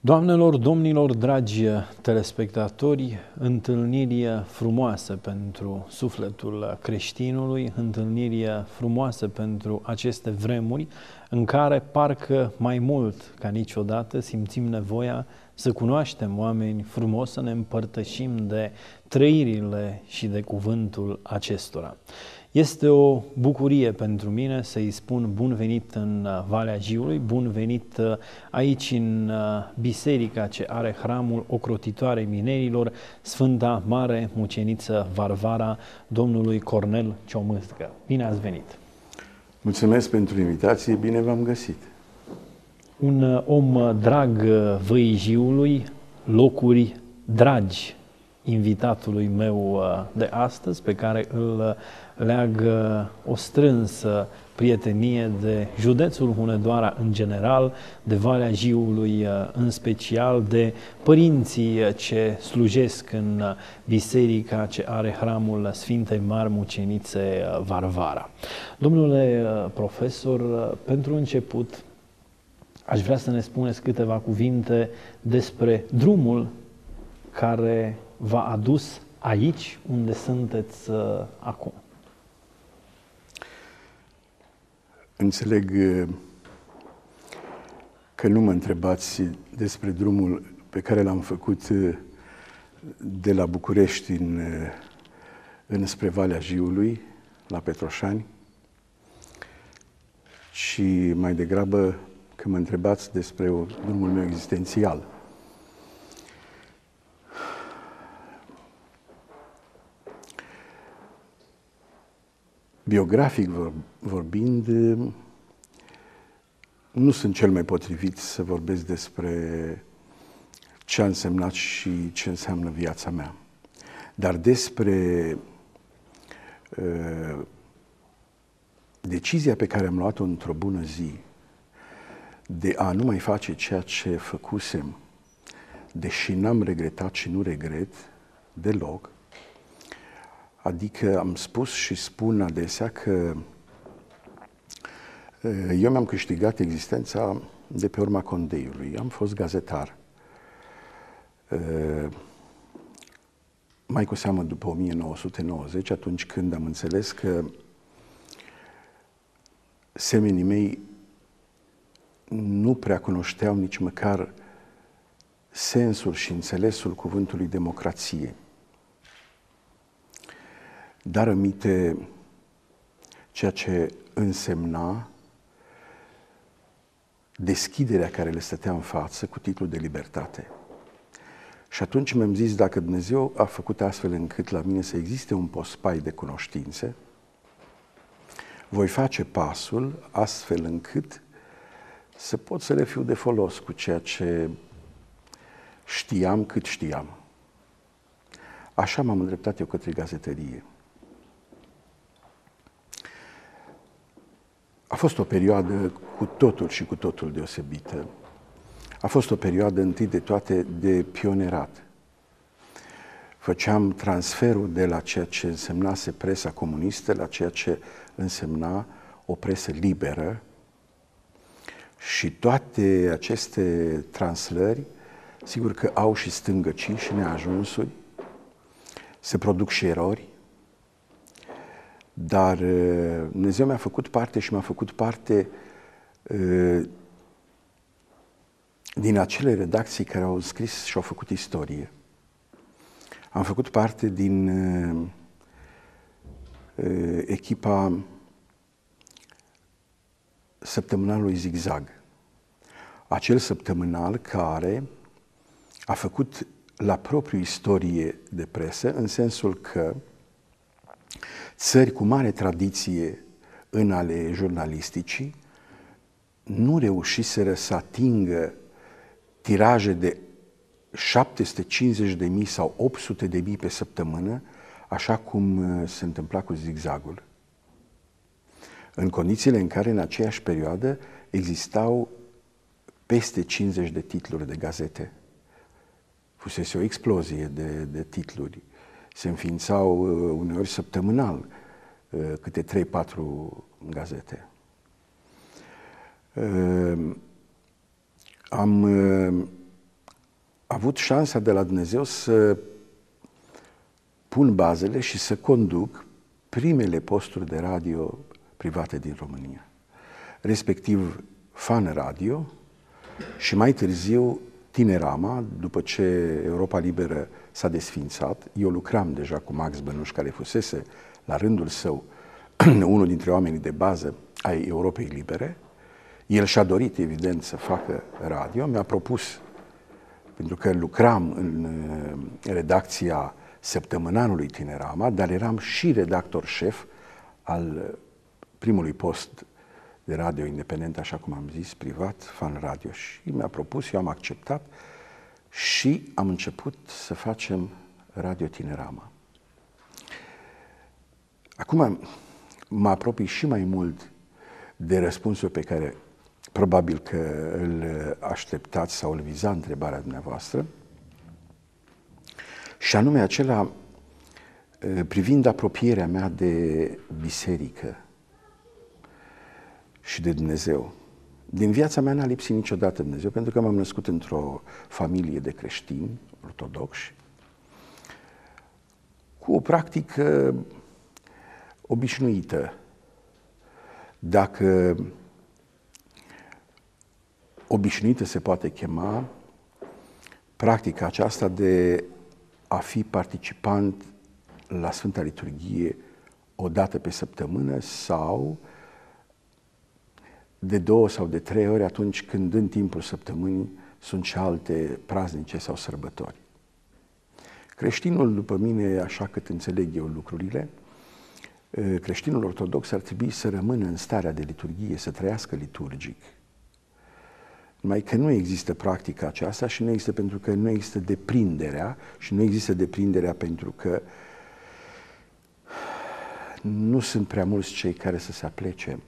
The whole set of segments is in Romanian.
Doamnelor, domnilor, dragi telespectatori, întâlniri frumoase pentru sufletul creștinului, întâlniri frumoase pentru aceste vremuri în care parcă mai mult ca niciodată simțim nevoia să cunoaștem oameni frumos, să ne împărtășim de trăirile și de cuvântul acestora. Este o bucurie pentru mine să-i spun bun venit în uh, Valea Jiului, bun venit uh, aici în uh, biserica ce are hramul ocrotitoare minerilor, Sfânta Mare Muceniță Varvara Domnului Cornel Ciomâscă. Bine ați venit! Mulțumesc pentru invitație, bine v-am găsit! Un om drag Văijiului, locuri dragi invitatului meu de astăzi, pe care îl leagă o strânsă prietenie de județul Hunedoara în general, de Valea Jiului uh, în special, de părinții ce slujesc în biserica ce are hramul Sfintei Mari Mucenițe uh, Varvara. Domnule uh, profesor, pentru început aș vrea să ne spuneți câteva cuvinte despre drumul care v-a adus aici unde sunteți acum. Înțeleg uh, că nu mă întrebați despre drumul pe care l-am făcut uh, de la București în, uh, în spre Valea Jiului, la Petroșani, și mai degrabă că mă întrebați despre drumul meu existențial. Biografic vorbind, nu sunt cel mai potrivit să vorbesc despre ce a însemnat și ce înseamnă viața mea. Dar despre uh, decizia pe care am luat-o într-o bună zi de a nu mai face ceea ce făcusem, deși n-am regretat și nu regret deloc, Adică am spus și spun adesea că eu mi-am câștigat existența de pe urma condeiului. Am fost gazetar. Mai cu seamă după 1990, atunci când am înțeles că semenii mei nu prea cunoșteau nici măcar sensul și înțelesul cuvântului democrație dar rămite ceea ce însemna deschiderea care le stătea în față cu titlul de libertate. Și atunci mi-am zis, dacă Dumnezeu a făcut astfel încât la mine să existe un pospai de cunoștințe, voi face pasul astfel încât să pot să le fiu de folos cu ceea ce știam cât știam. Așa m-am îndreptat eu către gazetărie. A fost o perioadă cu totul și cu totul deosebită. A fost o perioadă întâi de toate de pionerat. Făceam transferul de la ceea ce însemnase presa comunistă la ceea ce însemna o presă liberă și toate aceste translări, sigur că au și stângăcii și neajunsuri, se produc și erori, dar uh, Dumnezeu mi-a făcut parte și mi-a făcut parte uh, din acele redacții care au scris și au făcut istorie. Am făcut parte din uh, echipa săptămânalului Zigzag. Acel săptămânal care a făcut la propriu istorie de presă, în sensul că țări cu mare tradiție în ale jurnalisticii nu reușiseră să atingă tiraje de 750 de mii sau 800 de mii pe săptămână, așa cum uh, se întâmpla cu zigzagul. În condițiile în care în aceeași perioadă existau peste 50 de titluri de gazete. Fusese o explozie de, de titluri se înființau uh, uneori săptămânal uh, câte 3-4 gazete. Uh, am avut șansa de la Dumnezeu să pun bazele și să conduc primele posturi de radio private din România, respectiv Fan Radio și mai târziu Tinerama, după ce Europa Liberă s-a desfințat. Eu lucram deja cu Max Bănuș, care fusese la rândul său unul dintre oamenii de bază ai Europei Libere. El și-a dorit, evident, să facă radio. Mi-a propus, pentru că lucram în redacția săptămânanului Tinerama, dar eram și redactor șef al primului post de radio independent, așa cum am zis, privat, fan radio. Și mi-a propus, eu am acceptat și am început să facem Radio Tinerama. Acum mă apropii și mai mult de răspunsul pe care probabil că îl așteptați sau îl viza întrebarea dumneavoastră, și anume acela eh, privind apropierea mea de biserică și de Dumnezeu. Din viața mea n-a lipsit niciodată Dumnezeu, pentru că m-am născut într-o familie de creștini ortodoxi, cu o practică obișnuită. Dacă obișnuită se poate chema practica aceasta de a fi participant la Sfânta Liturghie o dată pe săptămână sau de două sau de trei ori atunci când în timpul săptămânii sunt și alte praznice sau sărbători. Creștinul, după mine, așa cât înțeleg eu lucrurile, creștinul ortodox ar trebui să rămână în starea de liturghie, să trăiască liturgic. Numai că nu există practica aceasta și nu există pentru că nu există deprinderea și nu există deprinderea pentru că nu sunt prea mulți cei care să se aplece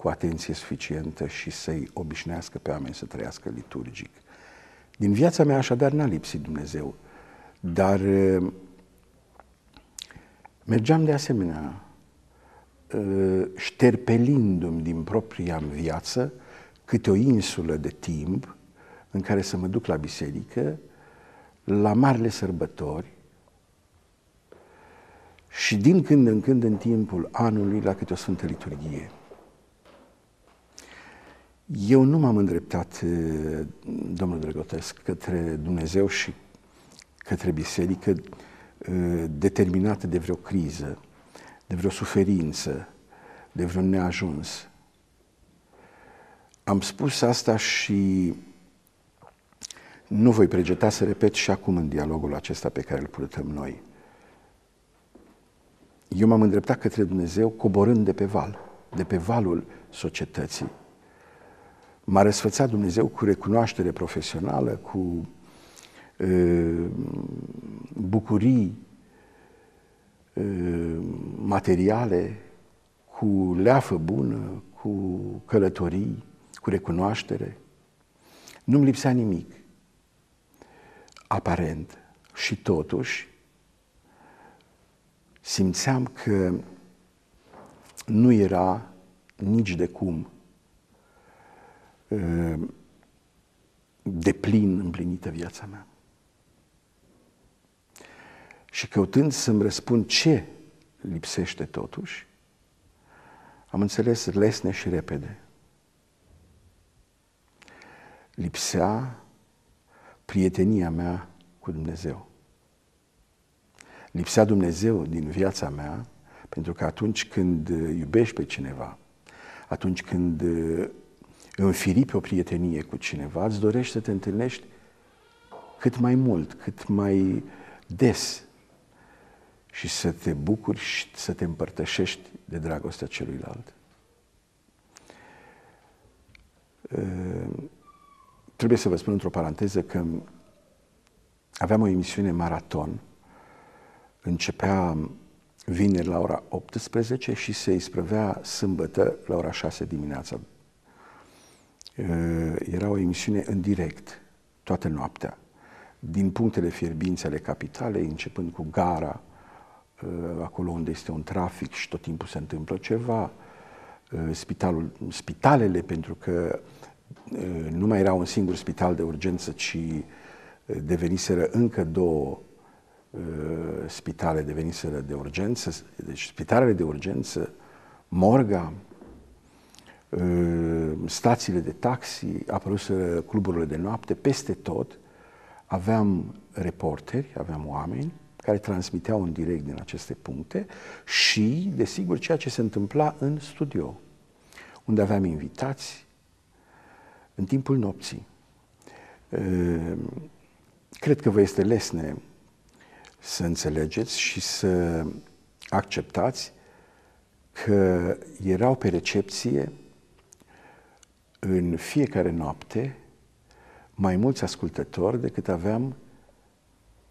cu atenție suficientă și să-i obișnuiască pe oameni să trăiască liturgic. Din viața mea așadar n-a lipsit Dumnezeu, dar uh, mergeam de asemenea uh, șterpelindu-mi din propria viață câte o insulă de timp în care să mă duc la biserică, la marile sărbători și din când în când în timpul anului la câte o Sfântă Liturghie. Eu nu m-am îndreptat, domnul Drăgotesc, către Dumnezeu și către biserică determinată de vreo criză, de vreo suferință, de vreo neajuns. Am spus asta și nu voi pregeta să repet și acum în dialogul acesta pe care îl purtăm noi. Eu m-am îndreptat către Dumnezeu coborând de pe val, de pe valul societății. M-a răsfățat Dumnezeu cu recunoaștere profesională, cu uh, bucurii uh, materiale, cu leafă bună, cu călătorii, cu recunoaștere. Nu-mi lipsea nimic. Aparent. Și totuși, simțeam că nu era nici de cum uh, de plin împlinită viața mea. Și căutând să-mi răspund ce lipsește totuși, am înțeles lesne și repede lipsea prietenia mea cu Dumnezeu. Lipsea Dumnezeu din viața mea, pentru că atunci când iubești pe cineva, atunci când înfiri pe o prietenie cu cineva, îți dorești să te întâlnești cât mai mult, cât mai des și să te bucuri și să te împărtășești de dragostea celuilalt. Trebuie să vă spun într-o paranteză că aveam o emisiune maraton, începea vineri la ora 18 și se isprăvea sâmbătă la ora 6 dimineața. Era o emisiune în direct, toată noaptea, din punctele fierbinți ale capitalei, începând cu gara, acolo unde este un trafic și tot timpul se întâmplă ceva, spitalul, spitalele, pentru că nu mai era un singur spital de urgență, ci deveniseră încă două spitale deveniseră de urgență, deci spitalele de urgență, morga, stațiile de taxi, apăruseră cluburile de noapte, peste tot aveam reporteri, aveam oameni care transmiteau în direct din aceste puncte și, desigur, ceea ce se întâmpla în studio, unde aveam invitați în timpul nopții. Cred că vă este lesne să înțelegeți și să acceptați că erau pe recepție în fiecare noapte mai mulți ascultători decât aveam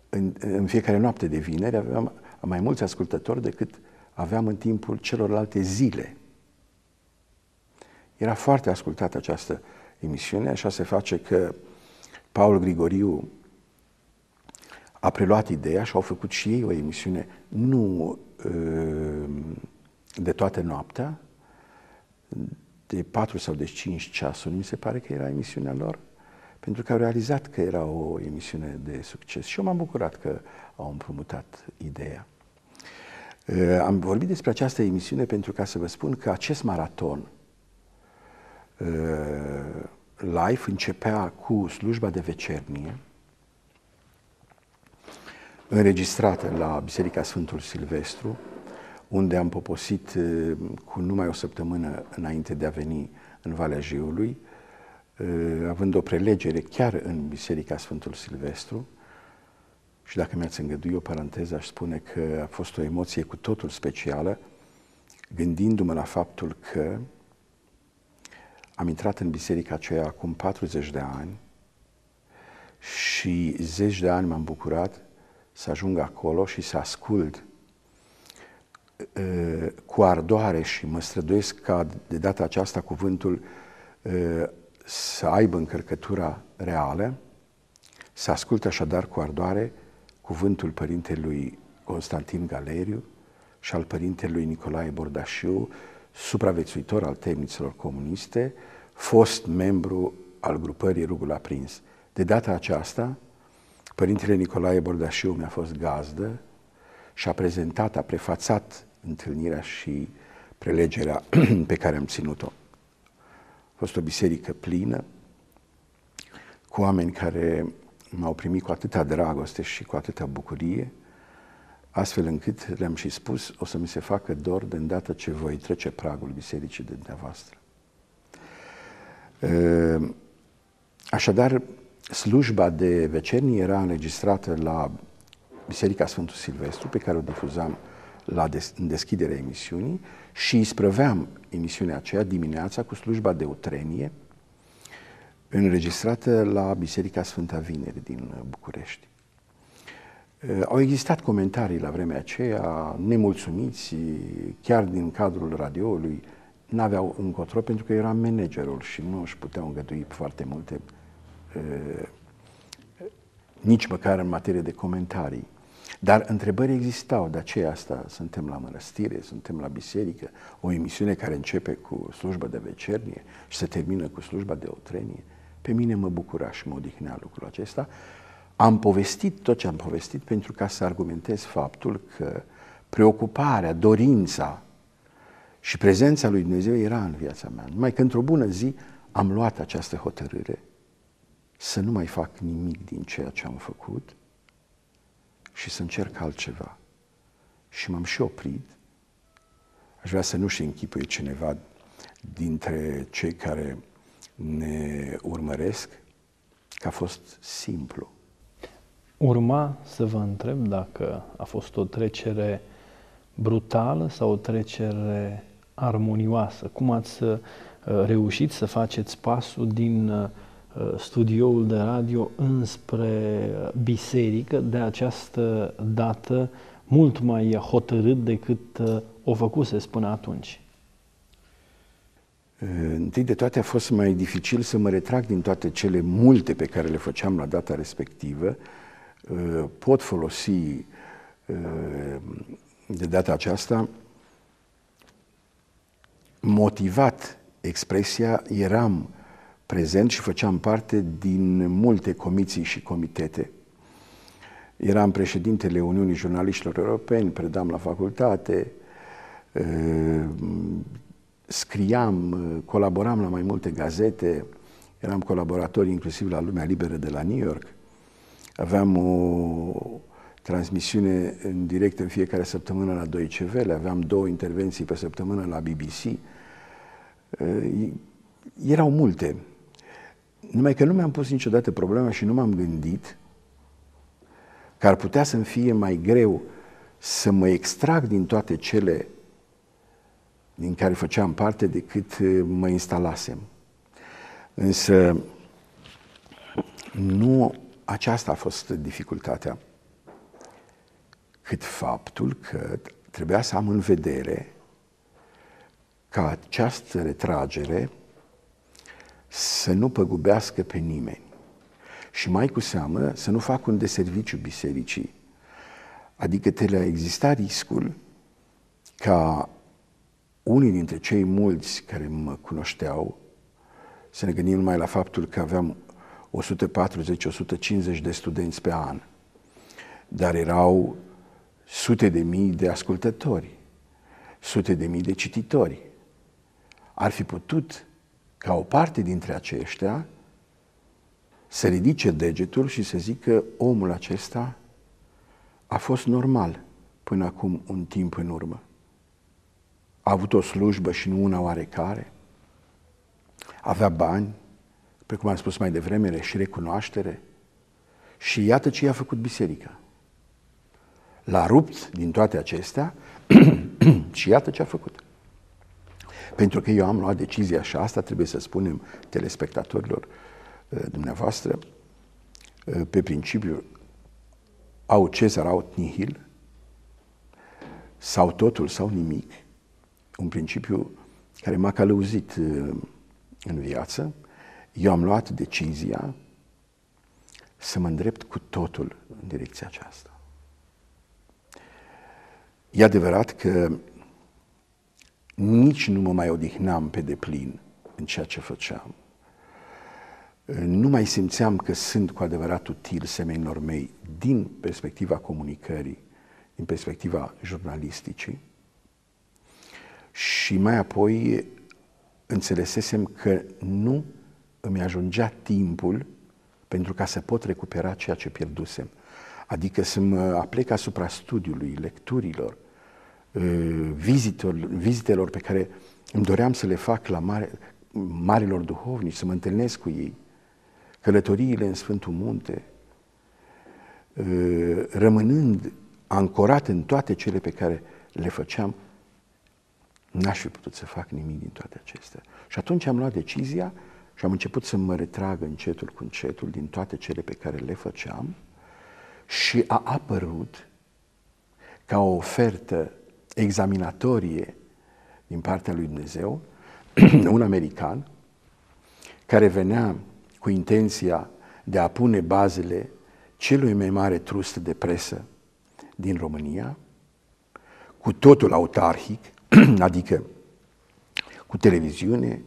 în, în fiecare noapte de vineri, aveam mai mulți ascultători decât aveam în timpul celorlalte zile. Era foarte ascultată această emisiune, așa se face că Paul Grigoriu a preluat ideea și au făcut și ei o emisiune nu uh, de toată noaptea, de 4 sau de 5 ceasuri, mi se pare că era emisiunea lor, pentru că au realizat că era o emisiune de succes și eu m-am bucurat că au împrumutat ideea. Uh, am vorbit despre această emisiune pentru ca să vă spun că acest maraton uh, live începea cu slujba de vecernie, înregistrată la Biserica Sfântul Silvestru, unde am poposit uh, cu numai o săptămână înainte de a veni în Valea Jiului, uh, având o prelegere chiar în Biserica Sfântul Silvestru. Și dacă mi-ați îngădui o paranteză, aș spune că a fost o emoție cu totul specială, gândindu-mă la faptul că am intrat în biserica aceea acum 40 de ani și zeci de ani m-am bucurat să ajung acolo și să ascult uh, cu ardoare și mă străduiesc ca de data aceasta cuvântul uh, să aibă încărcătura reală, să ascult așadar cu ardoare cuvântul părintelui Constantin Galeriu și al părintelui Nicolae Bordașiu, supraviețuitor al temnițelor comuniste, fost membru al grupării Rugul Aprins. De data aceasta, Părintele Nicolae Bordașiu mi-a fost gazdă și a prezentat, a prefațat întâlnirea și prelegerea pe care am ținut-o. A fost o biserică plină, cu oameni care m-au primit cu atâta dragoste și cu atâta bucurie, astfel încât le-am și spus, o să mi se facă dor de îndată ce voi trece pragul bisericii de dumneavoastră. Ehm, așadar, slujba de vecernie era înregistrată la Biserica Sfântul Silvestru, pe care o difuzam la des- în deschiderea emisiunii și îi sprăveam emisiunea aceea dimineața cu slujba de utrenie, înregistrată la Biserica Sfânta Vineri din București. Au existat comentarii la vremea aceea, nemulțumiți, chiar din cadrul radioului, n-aveau încotro pentru că era managerul și nu își puteau îngădui foarte multe nici măcar în materie de comentarii. Dar întrebări existau, de aceea asta suntem la mănăstire, suntem la biserică, o emisiune care începe cu slujba de vecernie și se termină cu slujba de otrenie. Pe mine mă bucura și mă odihnea lucrul acesta. Am povestit tot ce am povestit pentru ca să argumentez faptul că preocuparea, dorința și prezența lui Dumnezeu era în viața mea. Numai că într-o bună zi am luat această hotărâre să nu mai fac nimic din ceea ce am făcut și să încerc altceva. Și m-am și oprit. Aș vrea să nu și închipui cineva dintre cei care ne urmăresc că a fost simplu. Urma să vă întreb dacă a fost o trecere brutală sau o trecere armonioasă. Cum ați uh, reușit să faceți pasul din uh, Uh, studioul de radio înspre biserică de această dată mult mai hotărât decât uh, o făcuse până atunci. Uh, întâi de toate a fost mai dificil să mă retrag din toate cele multe pe care le făceam la data respectivă. Pot folosi de data aceasta motivat expresia eram prezent și făceam parte din multe comisii și comitete. Eram președintele Uniunii Jurnaliștilor Europeni, predam la facultate, scriam, colaboram la mai multe gazete, eram colaborator inclusiv la Lumea Liberă de la New York. Aveam o transmisiune în direct în fiecare săptămână la 2 CV, aveam două intervenții pe săptămână la BBC. Erau multe. Numai că nu mi-am pus niciodată problema și nu m-am gândit că ar putea să-mi fie mai greu să mă extrag din toate cele din care făceam parte decât uh, mă instalasem. Însă nu aceasta a fost dificultatea, cât faptul că trebuia să am în vedere ca această retragere să nu păgubească pe nimeni și mai cu seamă să nu fac un deserviciu bisericii. Adică te le exista riscul ca unii dintre cei mulți care mă cunoșteau, să ne gândim numai la faptul că aveam 140-150 de studenți pe an, dar erau sute de mii de ascultători, sute de mii de cititori. Ar fi putut ca o parte dintre aceștia să ridice degetul și să zică omul acesta a fost normal până acum un timp în urmă a avut o slujbă și nu una oarecare, avea bani, precum am spus mai devreme, și recunoaștere. Și iată ce i-a făcut biserica. L-a rupt din toate acestea și iată ce a făcut. Pentru că eu am luat decizia și asta trebuie să spunem telespectatorilor uh, dumneavoastră, uh, pe principiu au Cezar, au nihil, sau totul sau nimic, un principiu care m-a călăuzit uh, în viață. Eu am luat decizia să mă îndrept cu totul în direcția aceasta. E adevărat că nici nu mă mai odihnam pe deplin în ceea ce făceam. Nu mai simțeam că sunt cu adevărat util semenilor mei din perspectiva comunicării, din perspectiva jurnalisticii. Și mai apoi înțelesesem că nu îmi ajungea timpul pentru ca să pot recupera ceea ce pierdusem. Adică să mă aplec asupra studiului, lecturilor, ă, vizitelor, vizitelor pe care îmi doream să le fac la mare, marilor duhovnici, să mă întâlnesc cu ei, călătoriile în Sfântul Munte, ă, rămânând ancorat în toate cele pe care le făceam, N-aș fi putut să fac nimic din toate acestea. Și atunci am luat decizia și am început să mă retrag încetul cu încetul din toate cele pe care le făceam și a apărut ca o ofertă examinatorie din partea lui Dumnezeu, un american care venea cu intenția de a pune bazele celui mai mare trust de presă din România, cu totul autarhic, adică cu televiziune,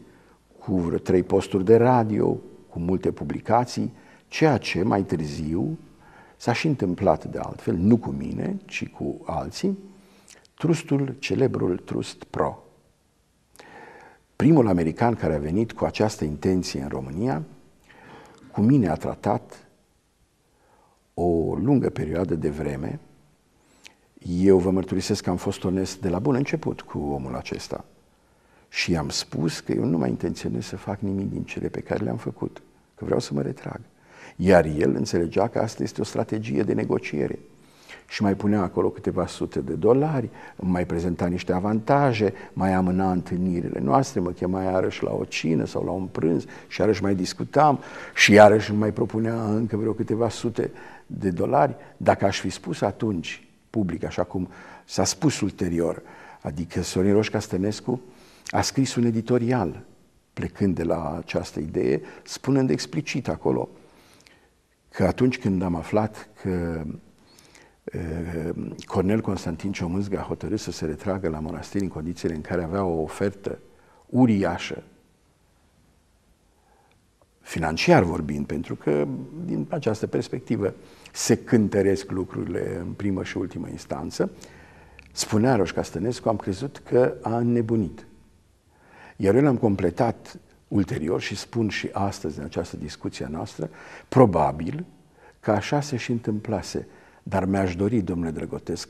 cu vreo trei posturi de radio, cu multe publicații, ceea ce mai târziu s-a și întâmplat de altfel, nu cu mine, ci cu alții, trustul, celebrul Trust Pro. Primul american care a venit cu această intenție în România, cu mine a tratat o lungă perioadă de vreme, eu vă mărturisesc că am fost onest de la bun început cu omul acesta. Și am spus că eu nu mai intenționez să fac nimic din cele pe care le-am făcut, că vreau să mă retrag. Iar el înțelegea că asta este o strategie de negociere. Și mai punea acolo câteva sute de dolari, mai prezenta niște avantaje, mai amâna întâlnirile noastre, mă chema iarăși la o cină sau la un prânz și iarăși mai discutam și iarăși mai propunea încă vreo câteva sute de dolari. Dacă aș fi spus atunci public, așa cum s-a spus ulterior. Adică Sorin Roșca Stănescu a scris un editorial plecând de la această idee, spunând explicit acolo că atunci când am aflat că Cornel Constantin Ciomâzga a hotărât să se retragă la monastir în condițiile în care avea o ofertă uriașă, financiar vorbind, pentru că din această perspectivă se cântăresc lucrurile în primă și ultimă instanță, spunea Roșca Stănescu, am crezut că a înnebunit. Iar eu l-am completat ulterior și spun și astăzi în această discuție noastră, probabil că așa se și întâmplase, dar mi-aș dori, domnule Drăgotesc,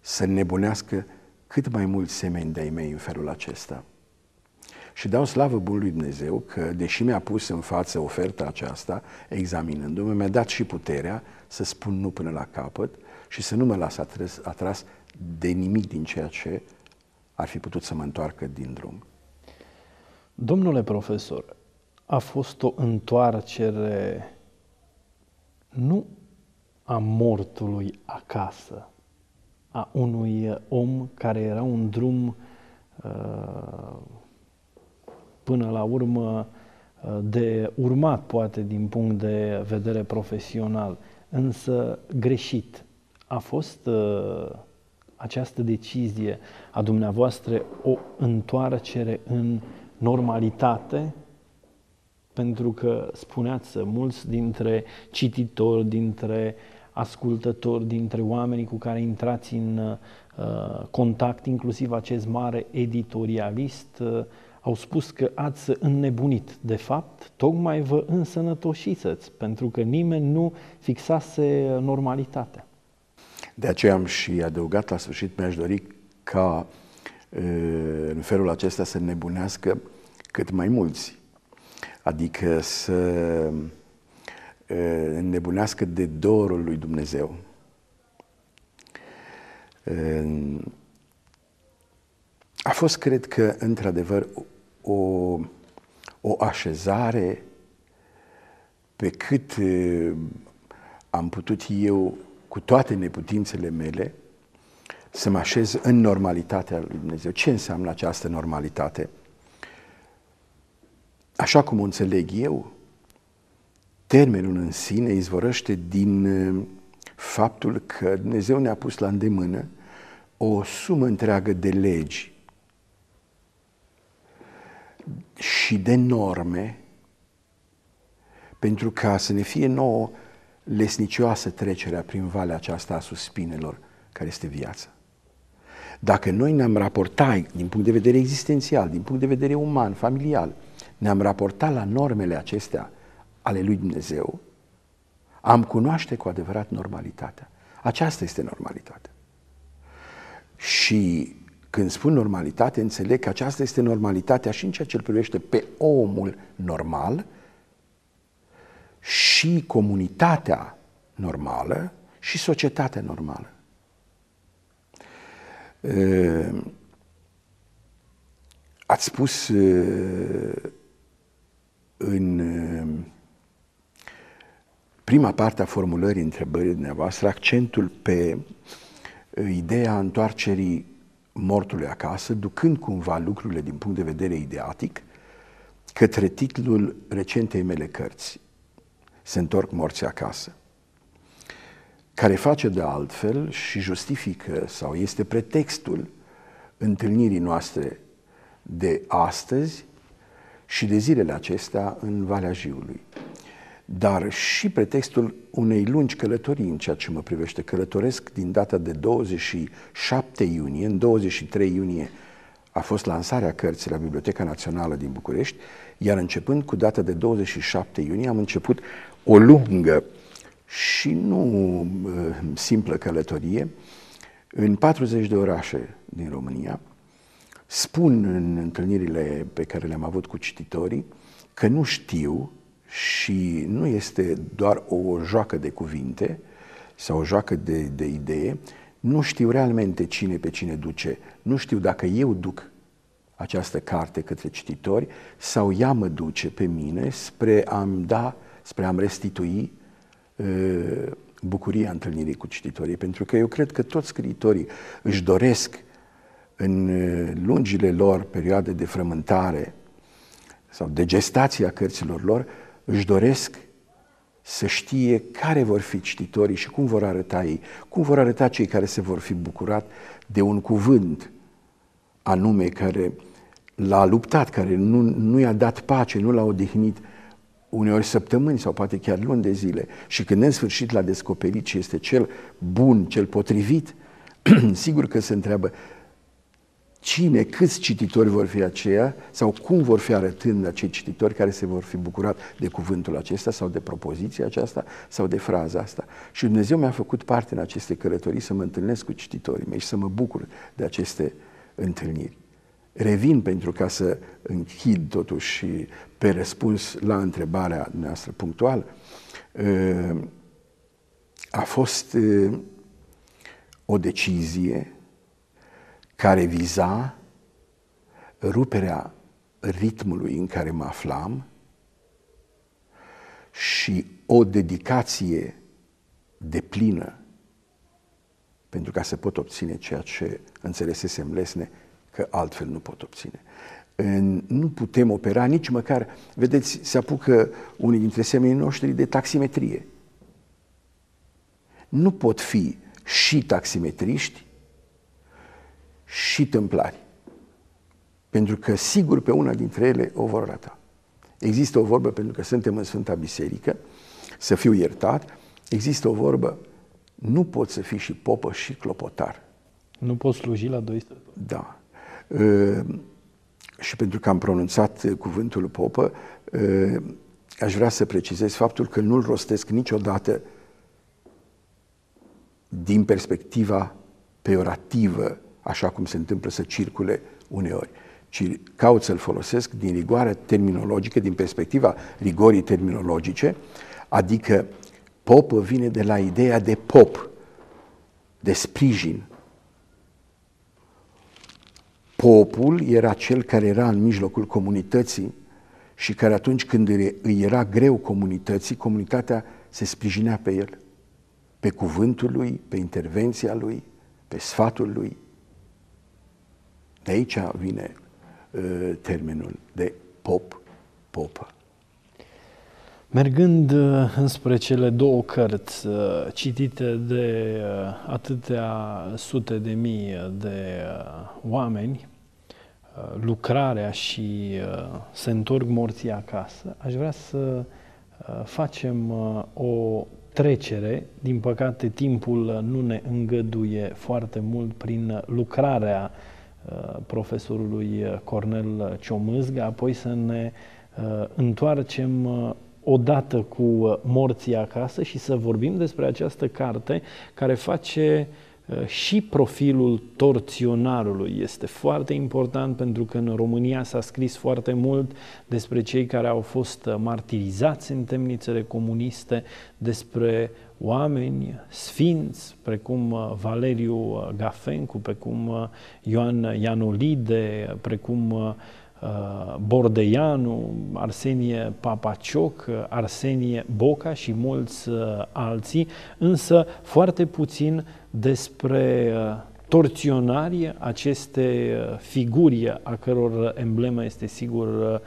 să nebunească cât mai mulți semeni de-ai mei în felul acesta. Și dau slavă Bunului Dumnezeu că, deși mi-a pus în față oferta aceasta, examinându-mă, mi-a dat și puterea să spun nu până la capăt și să nu mă las atras, atras de nimic din ceea ce ar fi putut să mă întoarcă din drum. Domnule profesor, a fost o întoarcere nu a mortului acasă, a unui om care era un drum uh, până la urmă uh, de urmat, poate din punct de vedere profesional, însă greșit. A fost uh, această decizie a dumneavoastră o întoarcere în normalitate? Pentru că spuneați mulți dintre cititori, dintre ascultători, dintre oamenii cu care intrați în uh, contact, inclusiv acest mare editorialist, uh, au spus că ați înnebunit. De fapt, tocmai vă însănătoșiți, pentru că nimeni nu fixase normalitatea. De aceea am și adăugat la sfârșit, mi-aș dori ca în felul acesta să nebunească cât mai mulți. Adică să înnebunească de dorul lui Dumnezeu. A fost, cred că, într-adevăr, o, o așezare pe cât am putut eu, cu toate neputințele mele, să mă așez în normalitatea lui Dumnezeu. Ce înseamnă această normalitate? Așa cum o înțeleg eu, termenul în sine izvorăște din faptul că Dumnezeu ne-a pus la îndemână o sumă întreagă de legi și de norme pentru ca să ne fie nouă lesnicioasă trecerea prin valea aceasta a suspinelor care este viața. Dacă noi ne-am raportat din punct de vedere existențial, din punct de vedere uman, familial, ne-am raportat la normele acestea ale lui Dumnezeu, am cunoaște cu adevărat normalitatea. Aceasta este normalitatea. Și când spun normalitate, înțeleg că aceasta este normalitatea și în ceea ce îl privește pe omul normal și comunitatea normală și societatea normală. Ehm, ați spus ehm, în ehm, prima parte a formulării întrebării dumneavoastră accentul pe ideea întoarcerii mortului acasă, ducând cumva lucrurile din punct de vedere ideatic către titlul recentei mele cărți, Se întorc morții acasă care face de altfel și justifică sau este pretextul întâlnirii noastre de astăzi și de zilele acestea în Valea Jiului. Dar și pretextul unei lungi călătorii în ceea ce mă privește. Călătoresc din data de 27 iunie, în 23 iunie a fost lansarea cărții la Biblioteca Națională din București, iar începând cu data de 27 iunie am început o lungă și nu simplă călătorie în 40 de orașe din România. Spun în întâlnirile pe care le-am avut cu cititorii că nu știu și nu este doar o joacă de cuvinte sau o joacă de, de idee, nu știu realmente cine pe cine duce, nu știu dacă eu duc această carte către cititori sau ea mă duce pe mine spre a-mi da, spre a-mi restitui bucuria întâlnirii cu cititorii, pentru că eu cred că toți scriitorii își doresc în lungile lor perioade de frământare sau de gestație a cărților lor, își doresc să știe care vor fi cititorii și cum vor arăta ei, cum vor arăta cei care se vor fi bucurat de un cuvânt anume care l-a luptat, care nu, nu i-a dat pace, nu l-a odihnit uneori săptămâni sau poate chiar luni de zile. Și când în sfârșit l-a descoperit ce este cel bun, cel potrivit, sigur că se întreabă cine, câți cititori vor fi aceia sau cum vor fi arătând acei cititori care se vor fi bucurat de cuvântul acesta sau de propoziția aceasta sau de fraza asta. Și Dumnezeu mi-a făcut parte în aceste călătorii să mă întâlnesc cu cititorii mei și să mă bucur de aceste întâlniri. Revin pentru ca să închid totuși pe răspuns la întrebarea noastră punctuală. A fost o decizie care viza ruperea ritmului în care mă aflam și o dedicație de plină pentru ca să pot obține ceea ce înțelesesem lesne că altfel nu pot obține. Nu putem opera nici măcar, vedeți, se apucă unii dintre semenii noștri de taximetrie. Nu pot fi și taximetriști și tâmplari. Pentru că sigur pe una dintre ele o vor rata. Există o vorbă, pentru că suntem în Sfânta Biserică, să fiu iertat, există o vorbă, nu poți să fii și popă și clopotar. Nu poți sluji la doi stăpâni. Da. Uh, și pentru că am pronunțat cuvântul popă, uh, aș vrea să precizez faptul că nu-l rostesc niciodată din perspectiva peorativă așa cum se întâmplă să circule uneori, ci caut să-l folosesc din rigoare terminologică, din perspectiva rigorii terminologice, adică popă vine de la ideea de pop, de sprijin. Popul era cel care era în mijlocul comunității și care atunci când îi era greu comunității, comunitatea se sprijinea pe el, pe cuvântul lui, pe intervenția lui, pe sfatul lui. De aici vine uh, termenul de pop, popă. Mergând uh, înspre cele două cărți uh, citite de uh, atâtea sute de mii de uh, oameni, uh, lucrarea și uh, se întorc morții acasă, aș vrea să uh, facem uh, o trecere. Din păcate, timpul nu ne îngăduie foarte mult prin lucrarea uh, Uh, profesorului Cornel Ciomâzga, apoi să ne uh, întoarcem uh, odată cu morții acasă și să vorbim despre această carte care face și profilul torționarului este foarte important pentru că în România s-a scris foarte mult despre cei care au fost martirizați în temnițele comuniste, despre oameni sfinți, precum uh, Valeriu uh, Gafencu, precum uh, Ioan Ianolide, precum Bordeianu, Arsenie Papacioc, Arsenie Boca și mulți alții, însă foarte puțin despre torționari aceste figuri a căror emblemă este sigur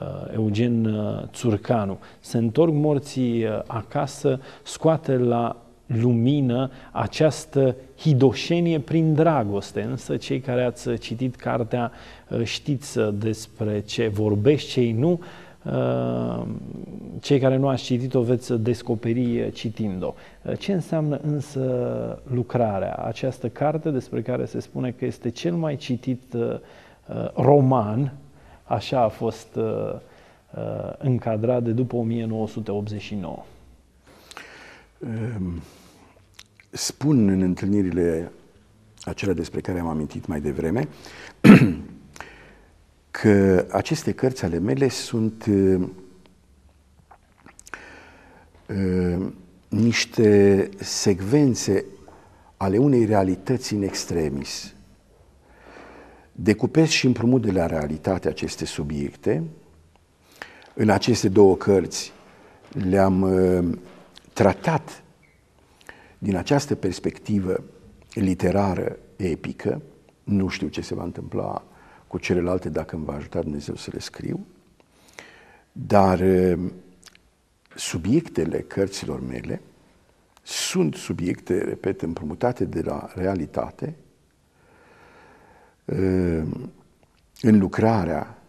Uh, Eugen uh, Țurcanu. Se întorc morții uh, acasă, scoate la lumină această hidoșenie prin dragoste. Însă cei care ați citit cartea știți despre ce vorbești, cei nu. Cei care nu ați citit-o veți descoperi citind-o. Ce înseamnă însă lucrarea? Această carte despre care se spune că este cel mai citit roman Așa a fost uh, uh, încadrat de după 1989. Ehm, spun în întâlnirile acelea despre care am amintit mai devreme că aceste cărți ale mele sunt uh, uh, niște secvențe ale unei realități în extremis decupez și împrumut de la realitate aceste subiecte. În aceste două cărți le-am uh, tratat din această perspectivă literară epică. Nu știu ce se va întâmpla cu celelalte dacă îmi va ajuta Dumnezeu să le scriu, dar uh, subiectele cărților mele sunt subiecte, repet, împrumutate de la realitate, în lucrarea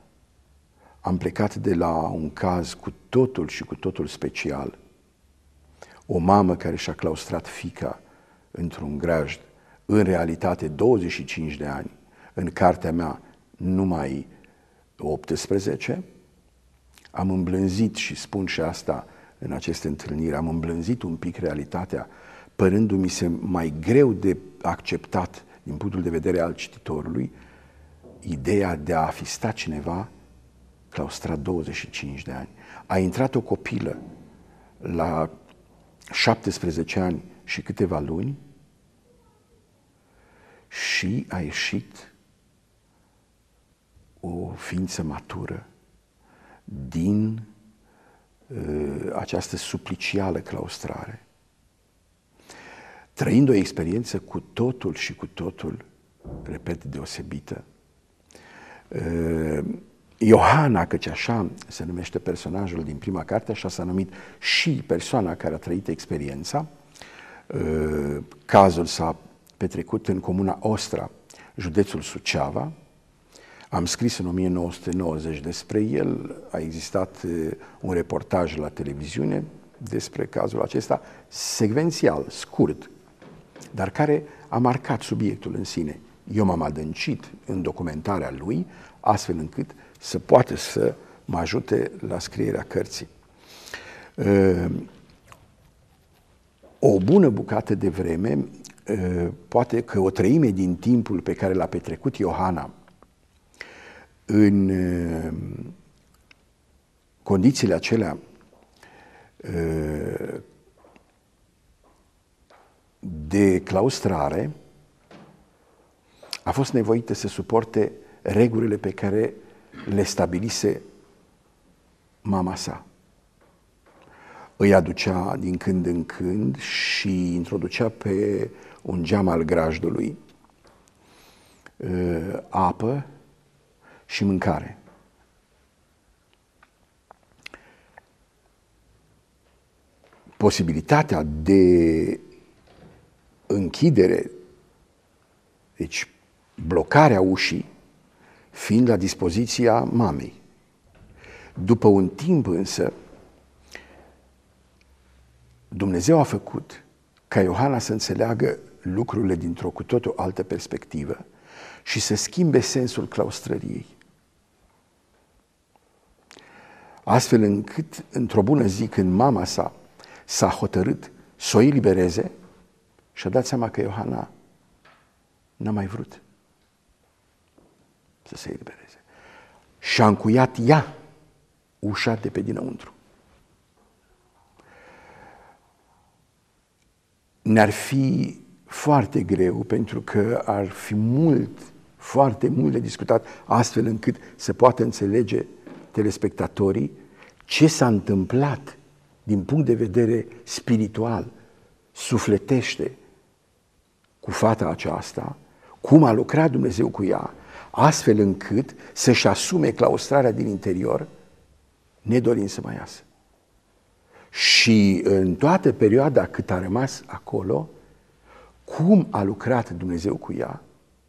am plecat de la un caz cu totul și cu totul special. O mamă care și-a claustrat fica într-un grajd, în realitate 25 de ani, în cartea mea numai 18, am îmblânzit și spun și asta în aceste întâlniri, am îmblânzit un pic realitatea, părându-mi se mai greu de acceptat din punctul de vedere al cititorului, ideea de a fi stat cineva claustrat 25 de ani. A intrat o copilă la 17 ani și câteva luni și a ieșit o ființă matură din uh, această suplicială claustrare, trăind o experiență cu totul și cu totul, repet, deosebită. Uh, Iohana, căci așa se numește personajul din prima carte, așa s-a numit și persoana care a trăit experiența. Uh, cazul s-a petrecut în comuna Ostra, județul Suceava, am scris în 1990 despre el, a existat un reportaj la televiziune despre cazul acesta, secvențial, scurt, dar care a marcat subiectul în sine. Eu m-am adâncit în documentarea lui, astfel încât să poată să mă ajute la scrierea cărții. O bună bucată de vreme, poate că o treime din timpul pe care l-a petrecut Iohana în uh, condițiile acelea uh, de claustrare, a fost nevoită să suporte regulile pe care le stabilise mama sa. Îi aducea din când în când și introducea pe un geam al grajdului uh, apă și mâncare. Posibilitatea de închidere, deci blocarea ușii, fiind la dispoziția mamei. După un timp însă, Dumnezeu a făcut ca Iohana să înțeleagă lucrurile dintr-o cu totul altă perspectivă și să schimbe sensul claustrăriei. astfel încât, într-o bună zi, când mama sa s-a hotărât să o elibereze, și-a dat seama că Iohana n-a mai vrut să se elibereze. Și-a încuiat ea ușa de pe dinăuntru. Ne-ar fi foarte greu pentru că ar fi mult, foarte mult de discutat astfel încât să poată înțelege telespectatorii ce s-a întâmplat din punct de vedere spiritual, sufletește cu fata aceasta, cum a lucrat Dumnezeu cu ea, astfel încât să-și asume claustrarea din interior, nedorind să mai iasă. Și în toată perioada cât a rămas acolo, cum a lucrat Dumnezeu cu ea,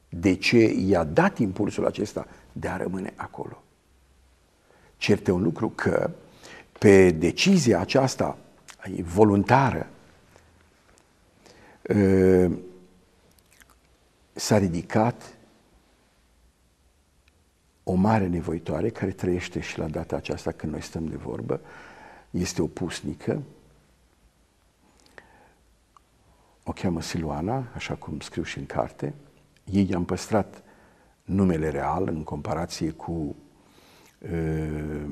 de ce i-a dat impulsul acesta de a rămâne acolo. Certe un lucru că pe decizia aceasta voluntară ă, s-a ridicat o mare nevoitoare care trăiește și la data aceasta când noi stăm de vorbă, este o pusnică, o cheamă Siluana, așa cum scriu și în carte. Ei i-am păstrat numele real în comparație cu uh,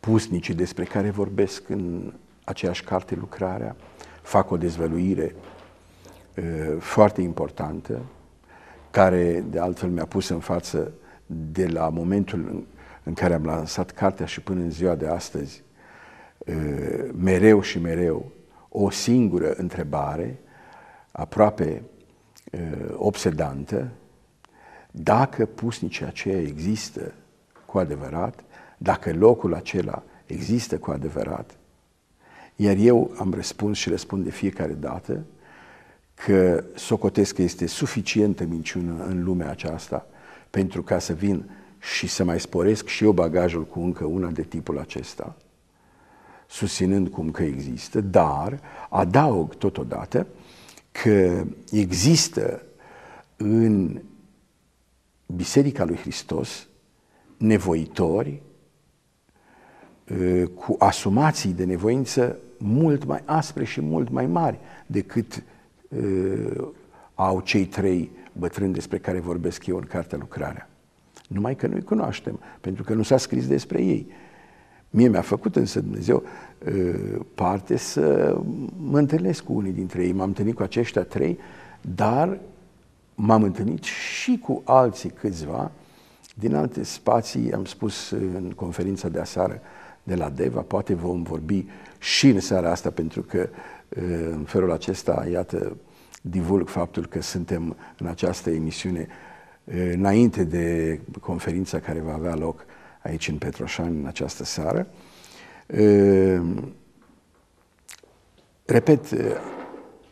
pusnicii despre care vorbesc în aceeași carte lucrarea, fac o dezvăluire uh, foarte importantă, care de altfel mi-a pus în față de la momentul în, în care am lansat cartea și până în ziua de astăzi, uh, mereu și mereu, o singură întrebare, aproape uh, obsedantă, dacă pusnicii aceia există cu adevărat dacă locul acela există cu adevărat. Iar eu am răspuns și răspund de fiecare dată că socotesc că este suficientă minciună în lumea aceasta pentru ca să vin și să mai sporesc și eu bagajul cu încă una de tipul acesta, susținând cum că există, dar adaug totodată că există în Biserica lui Hristos nevoitori ă, cu asumații de nevoință mult mai aspre și mult mai mari decât uh, au cei trei bătrâni despre care vorbesc eu în cartea Lucrarea. Numai că nu-i cunoaștem, pentru că nu s-a scris despre ei. Mie mi-a făcut însă Dumnezeu uh, parte să mă întâlnesc cu unii dintre ei. M-am întâlnit cu aceștia trei, dar m-am întâlnit și cu alții câțiva din alte spații. Am spus în conferința de aseară de la Deva, poate vom vorbi și în seara asta, pentru că în felul acesta, iată, divulg faptul că suntem în această emisiune înainte de conferința care va avea loc aici în Petroșani în această seară. Repet,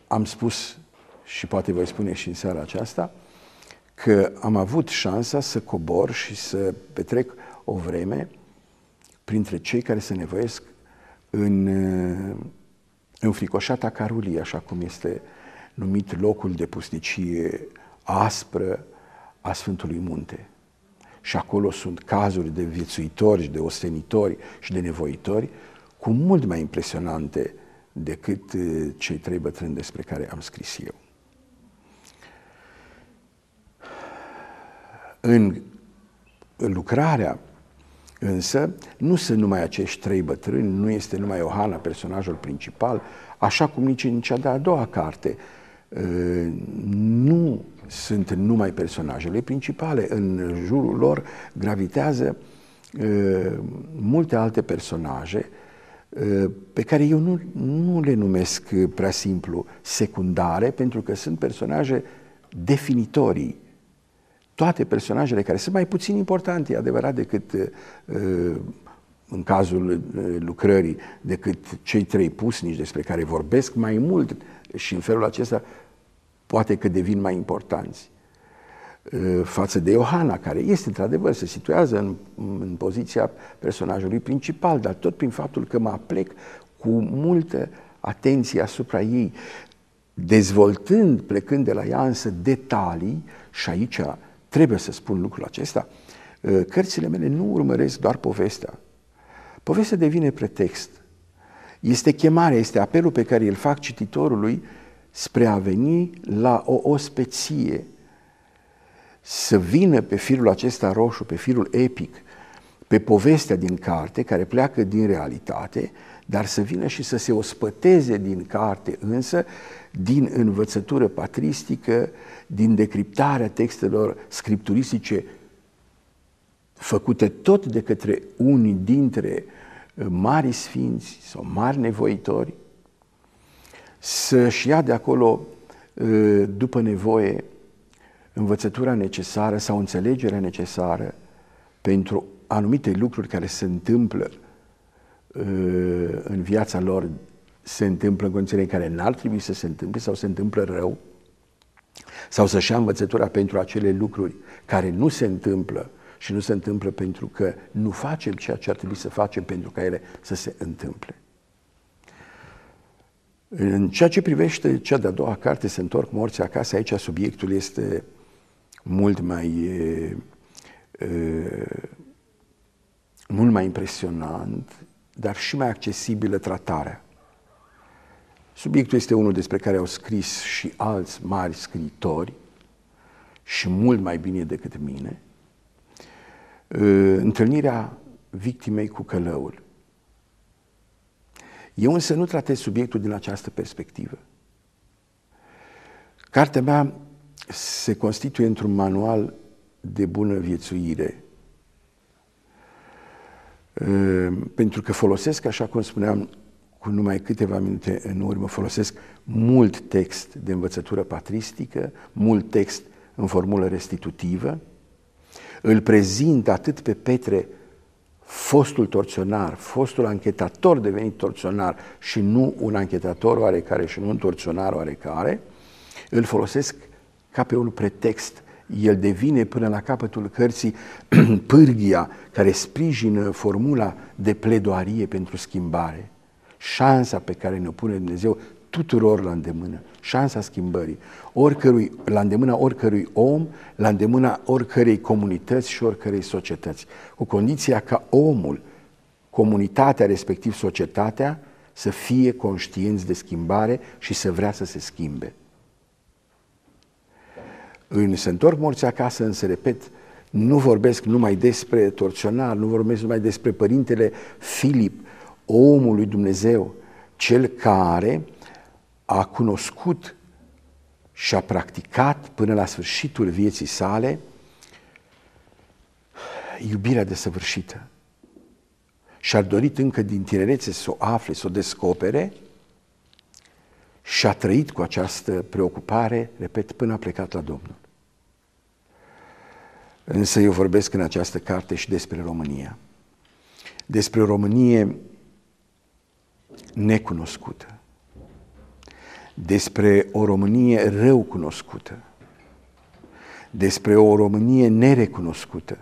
am spus și poate voi spune și în seara aceasta, că am avut șansa să cobor și să petrec o vreme printre cei care se nevoiesc în înfricoșata Carulie, așa cum este numit locul de pusnicie aspră a Sfântului Munte. Și acolo sunt cazuri de viețuitori, de ostenitori și de nevoitori cu mult mai impresionante decât uh, cei trei bătrâni despre care am scris eu. În lucrarea Însă, nu sunt numai acești trei bătrâni, nu este numai Iohana personajul principal, așa cum nici în cea de-a doua carte. Uh, nu sunt numai personajele principale, în jurul lor gravitează uh, multe alte personaje uh, pe care eu nu, nu le numesc prea simplu secundare, pentru că sunt personaje definitorii toate personajele care sunt mai puțin importante, e adevărat, decât uh, în cazul uh, lucrării, decât cei trei pusnici despre care vorbesc mai mult și în felul acesta poate că devin mai importanți. Uh, față de Iohana, care este într-adevăr, se situează în, în poziția personajului principal, dar tot prin faptul că mă aplec cu multă atenție asupra ei, dezvoltând, plecând de la ea însă detalii, și aici trebuie să spun lucrul acesta, uh, cărțile mele nu urmăresc doar povestea. Povestea devine pretext. Este chemarea, este apelul pe care îl fac cititorului spre a veni la o ospeție, să vină pe firul acesta roșu, pe firul epic, pe povestea din carte, care pleacă din realitate, dar să vină și să se ospăteze din carte, însă din învățătură patristică, din decriptarea textelor scripturistice făcute tot de către unii dintre uh, mari sfinți sau mari nevoitori, să-și ia de acolo, uh, după nevoie, învățătura necesară sau înțelegerea necesară pentru anumite lucruri care se întâmplă uh, în viața lor, se întâmplă în condițiile în care n-ar trebui să se întâmple sau se întâmplă rău, sau să-și ia învățătura pentru acele lucruri care nu se întâmplă și nu se întâmplă pentru că nu facem ceea ce ar trebui să facem pentru ca ele să se întâmple. În ceea ce privește cea de-a doua carte, Se întorc morții acasă, aici subiectul este mult mai e, e, mult mai impresionant, dar și mai accesibilă tratarea. Subiectul este unul despre care au scris și alți mari scriitori și mult mai bine decât mine. Întâlnirea victimei cu călăul. Eu însă nu tratez subiectul din această perspectivă. Cartea mea se constituie într-un manual de bună viețuire, pentru că folosesc, așa cum spuneam, cu numai câteva minute în urmă folosesc mult text de învățătură patristică, mult text în formulă restitutivă, îl prezint atât pe Petre, fostul torționar, fostul anchetator devenit torționar și nu un anchetator oarecare și nu un torționar oarecare, îl folosesc ca pe un pretext el devine până la capătul cărții pârghia care sprijină formula de pledoarie pentru schimbare. Șansa pe care ne-o pune Dumnezeu tuturor la îndemână, șansa schimbării, oricărui, la îndemâna oricărui om, la îndemâna oricărei comunități și oricărei societăți, cu condiția ca omul, comunitatea, respectiv societatea, să fie conștienți de schimbare și să vrea să se schimbe. În Se întorc morți acasă, însă, repet, nu vorbesc numai despre torționar, nu vorbesc numai despre părintele Filip, omul lui Dumnezeu, cel care a cunoscut și a practicat până la sfârșitul vieții sale iubirea desăvârșită. Și a dorit încă din tinerețe să o afle, să o descopere și a trăit cu această preocupare, repet, până a plecat la Domnul. Însă eu vorbesc în această carte și despre România. Despre o Românie necunoscută. Despre o Românie rău cunoscută. Despre o Românie nerecunoscută.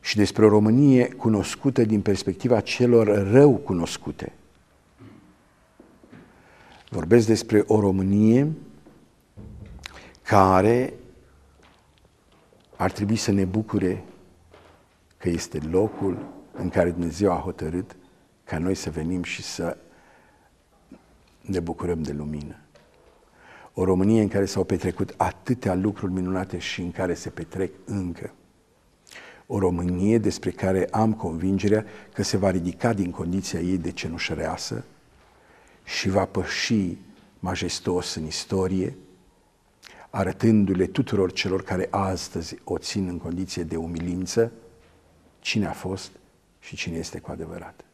Și despre o Românie cunoscută din perspectiva celor rău cunoscute. Vorbesc despre o Românie care ar trebui să ne bucure că este locul în care Dumnezeu a hotărât ca noi să venim și să ne bucurăm de lumină. O Românie în care s-au petrecut atâtea lucruri minunate și în care se petrec încă. O Românie despre care am convingerea că se va ridica din condiția ei de cenușăreasă și va păși majestos în istorie, arătându-le tuturor celor care astăzi o țin în condiție de umilință, cine a fost și cine este cu adevărat.